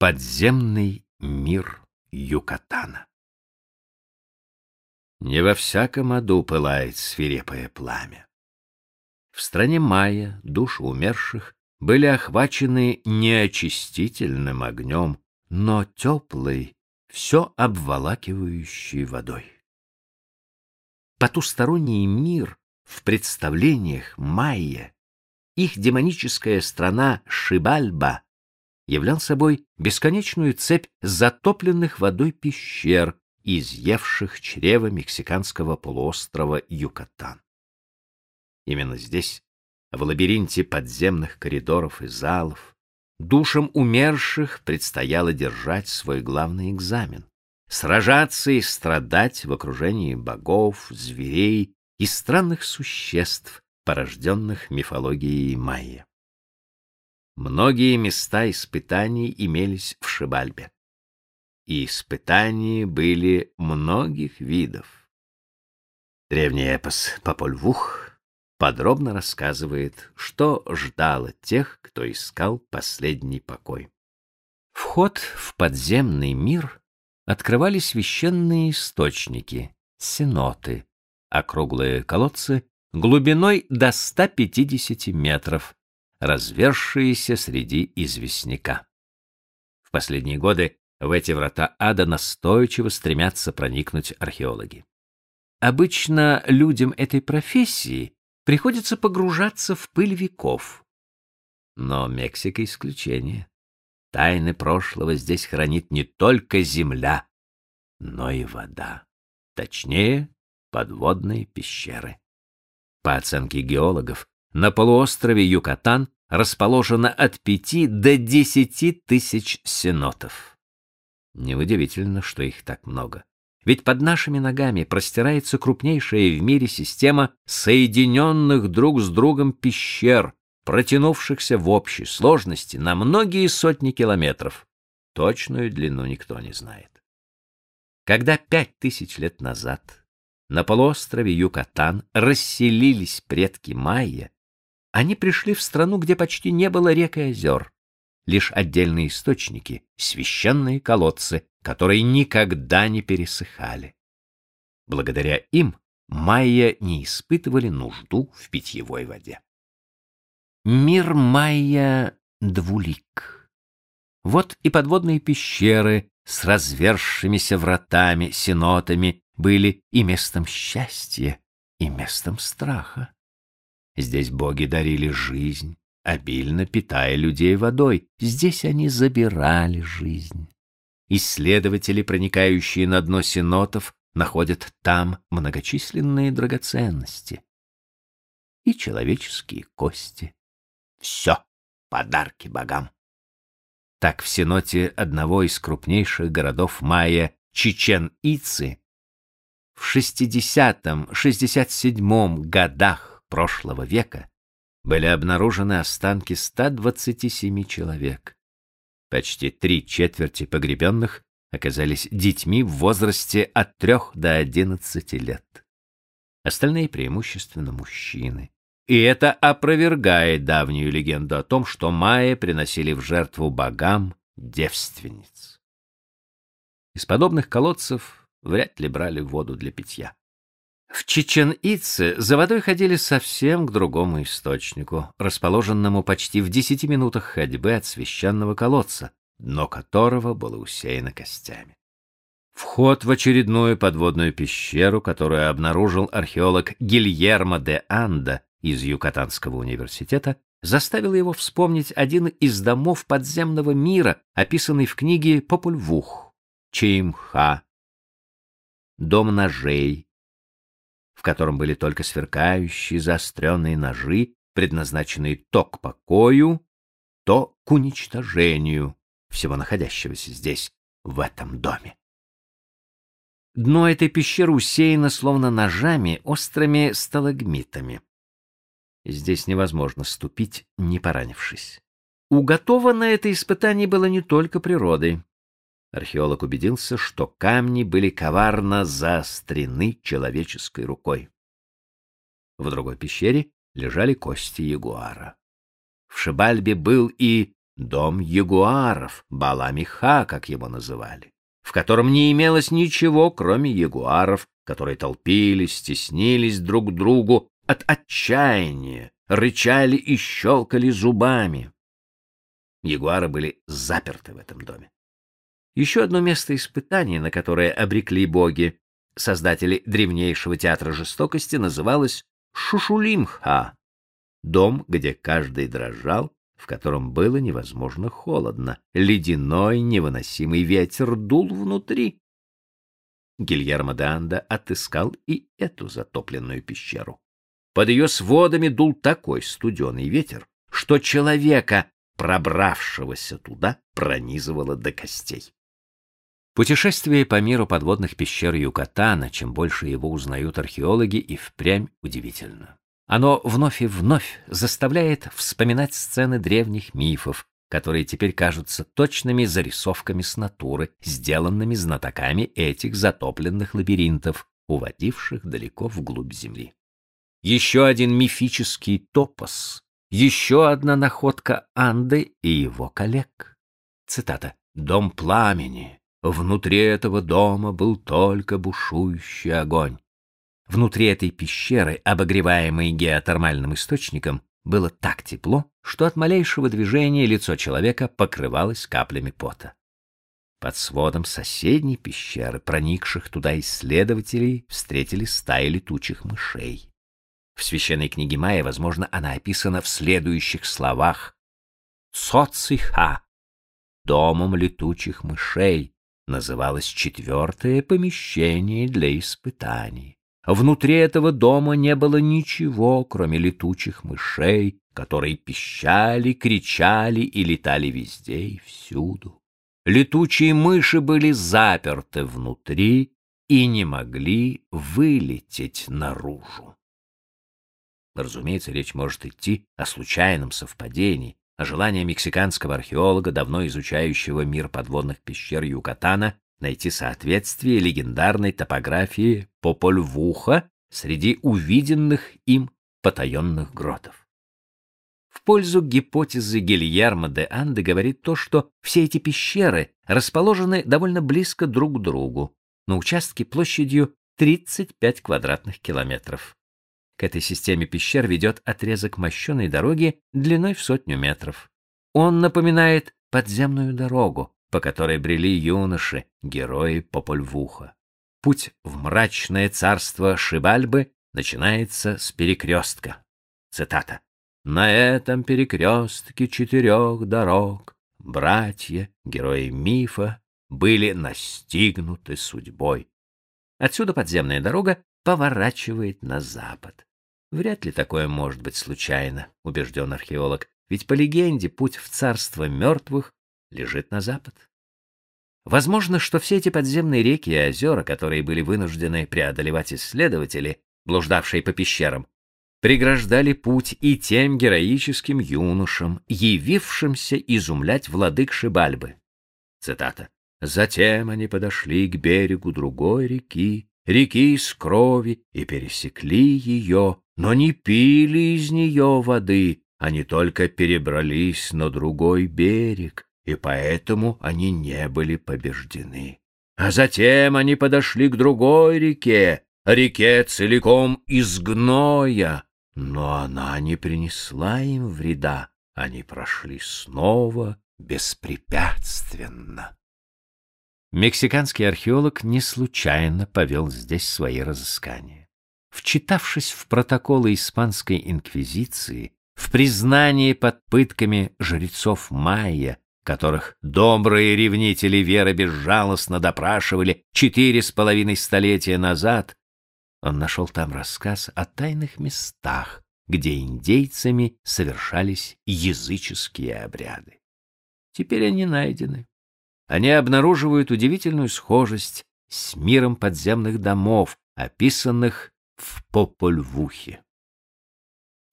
Подземный мир Юкатана. Не во всяком аду пылает свирепое пламя. В стране майя души умерших были охвачены не очистительным огнем, но теплой, все обволакивающей водой. Потусторонний мир в представлениях майя, их демоническая страна Шибальба являл собой бесконечную цепь затопленных водой пещер, изъевших чрево мексиканского полуострова Юкатан. Именно здесь, в лабиринте подземных коридоров и залов, душам умерших предстояло держать свой главный экзамен сражаться и страдать в окружении богов, зверей и странных существ, порожденных мифологией майя. Многие места испытаний имелись в Шибальбе. И испытания были многих видов. Древний эпос Попольвух подробно рассказывает, что ждало тех, кто искал последний покой. Вход в подземный мир открывали священные источники, синоты, округлые колодцы глубиной до 150 метров, развершиеся среди известняка. В последние годы в эти врата ада настойчиво стремятся проникнуть археологи. Обычно людям этой профессии приходится погружаться в пыль веков. Но Мексика исключение. Тайны прошлого здесь хранит не только земля, но и вода. Точнее, подводные пещеры. По оценке геологов, на полуострове Юкатан расположено от пяти до десяти тысяч сенотов. Неудивительно, что их так много. Ведь под нашими ногами простирается крупнейшая в мире система соединенных друг с другом пещер, протянувшихся в общей сложности на многие сотни километров. Точную длину никто не знает. Когда пять тысяч лет назад на полуострове Юкатан расселились предки майя, они пришли в страну, где почти не было рек и озер, лишь отдельные источники, священные колодцы, которые никогда не пересыхали. Благодаря им майя не испытывали нужду в питьевой воде. Мир майя двулик. Вот и подводные пещеры с развершимися вратами, синотами были и местом счастья, и местом страха. Здесь боги дарили жизнь, обильно питая людей водой. Здесь они забирали жизнь. Исследователи, проникающие на дно синотов, находят там многочисленные драгоценности и человеческие кости. Все подарки богам. Так в синоте одного из крупнейших городов майя Чичен-Ицы в 60-67 годах прошлого века были обнаружены останки 127 человек. Почти три четверти погребенных оказались детьми в возрасте от 3 до 11 лет. Остальные преимущественно мужчины. И это опровергает давнюю легенду о том, что майя приносили в жертву богам девственниц. Из подобных колодцев вряд ли брали воду для питья. В Чечен-Ице за водой ходили совсем к другому источнику, расположенному почти в десяти минутах ходьбы от священного колодца, дно которого было усеяно костями. Вход в очередную подводную пещеру, которую обнаружил археолог Гильермо де Анда из Юкатанского университета, заставил его вспомнить один из домов подземного мира, описанный в книге Попульвух, Чеймха, дом ножей, в котором были только сверкающие заостренные ножи, предназначенные то к покою, то к уничтожению всего находящегося здесь, в этом доме. Дно этой пещеры усеяно словно ножами, острыми сталагмитами. Здесь невозможно ступить, не поранившись. Уготовано это испытание было не только природой. Археолог убедился, что камни были коварно заострены человеческой рукой. В другой пещере лежали кости ягуара. В Шибальбе был и дом ягуаров, Баламиха, как его называли, в котором не имелось ничего, кроме ягуаров, которые толпились, стеснились друг к другу от отчаяния, рычали и щелкали зубами. Ягуары были заперты в этом доме. Еще одно место испытания, на которое обрекли боги, создатели древнейшего театра жестокости, называлось Шушулимха, дом, где каждый дрожал, в котором было невозможно холодно. Ледяной невыносимый ветер дул внутри. Гильермо де Анда отыскал и эту затопленную пещеру. Под ее сводами дул такой студеный ветер, что человека, пробравшегося туда, пронизывало до костей. Путешествие по миру подводных пещер Юкатана, чем больше его узнают археологи, и впрямь удивительно. Оно вновь и вновь заставляет вспоминать сцены древних мифов, которые теперь кажутся точными зарисовками с натуры, сделанными знатоками этих затопленных лабиринтов, уводивших далеко вглубь земли. Еще один мифический топос, еще одна находка Анды и его коллег. Цитата. «Дом пламени. Внутри этого дома был только бушующий огонь. Внутри этой пещеры, обогреваемой геотермальным источником, было так тепло, что от малейшего движения лицо человека покрывалось каплями пота. Под сводом соседней пещеры, проникших туда исследователей, встретили стаи летучих мышей. В священной книге Майя, возможно, она описана в следующих словах. «Социха» — домом летучих мышей, называлось четвертое помещение для испытаний. Внутри этого дома не было ничего, кроме летучих мышей, которые пищали, кричали и летали везде и всюду. Летучие мыши были заперты внутри и не могли вылететь наружу. Разумеется, речь может идти о случайном совпадении, о желании мексиканского археолога, давно изучающего мир подводных пещер Юкатана, найти соответствие легендарной топографии Попольвуха среди увиденных им потаенных гротов. В пользу гипотезы Гильермо де Анде говорит то, что все эти пещеры расположены довольно близко друг к другу, на участке площадью 35 квадратных километров. К этой системе пещер ведет отрезок мощеной дороги длиной в сотню метров. Он напоминает подземную дорогу, по которой брели юноши, герои Попольвуха. Путь в мрачное царство Шибальбы начинается с перекрестка. Цитата. «На этом перекрестке четырех дорог братья, герои мифа, были настигнуты судьбой». Отсюда подземная дорога поворачивает на запад. Вряд ли такое может быть случайно, убежден археолог, ведь по легенде путь в царство мертвых лежит на запад. Возможно, что все эти подземные реки и озера, которые были вынуждены преодолевать исследователи, блуждавшие по пещерам, преграждали путь и тем героическим юношам, явившимся изумлять владык Шибальбы. Цитата. «Затем они подошли к берегу другой реки, реки из крови, и пересекли ее, но не пили из нее воды, они только перебрались на другой берег, и поэтому они не были побеждены. А затем они подошли к другой реке, реке целиком из гноя, но она не принесла им вреда, они прошли снова беспрепятственно. Мексиканский археолог не случайно повел здесь свои разыскания. Вчитавшись в протоколы испанской инквизиции, в признание под пытками жрецов майя, которых добрые ревнители веры безжалостно допрашивали четыре с половиной столетия назад, он нашел там рассказ о тайных местах, где индейцами совершались языческие обряды. Теперь они найдены. Они обнаруживают удивительную схожесть с миром подземных домов, описанных в Попольвухе.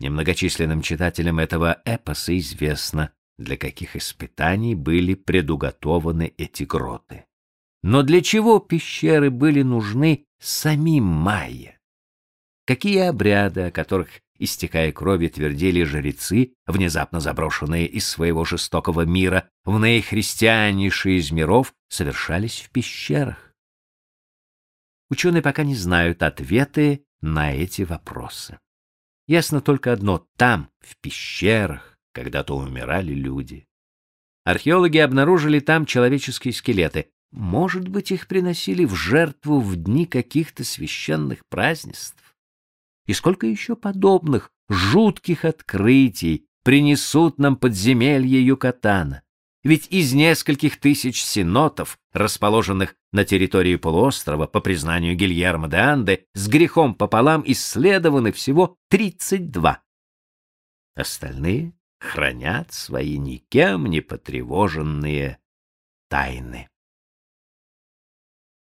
Немногочисленным читателям этого эпоса известно, для каких испытаний были предуготованы эти гроты. Но для чего пещеры были нужны самим майя? Какие обряды, о которых истекая кровью, твердили жрецы, внезапно заброшенные из своего жестокого мира в наихристианнейшие из миров, совершались в пещерах. Ученые пока не знают ответы на эти вопросы. Ясно только одно — там, в пещерах, когда-то умирали люди. Археологи обнаружили там человеческие скелеты. Может быть, их приносили в жертву в дни каких-то священных празднеств? И сколько еще подобных жутких открытий принесут нам подземелье Юкатана? Ведь из нескольких тысяч синотов, расположенных на территории полуострова, по признанию Гильермо де Анде, с грехом пополам исследованы всего 32. Остальные хранят свои никем не потревоженные тайны.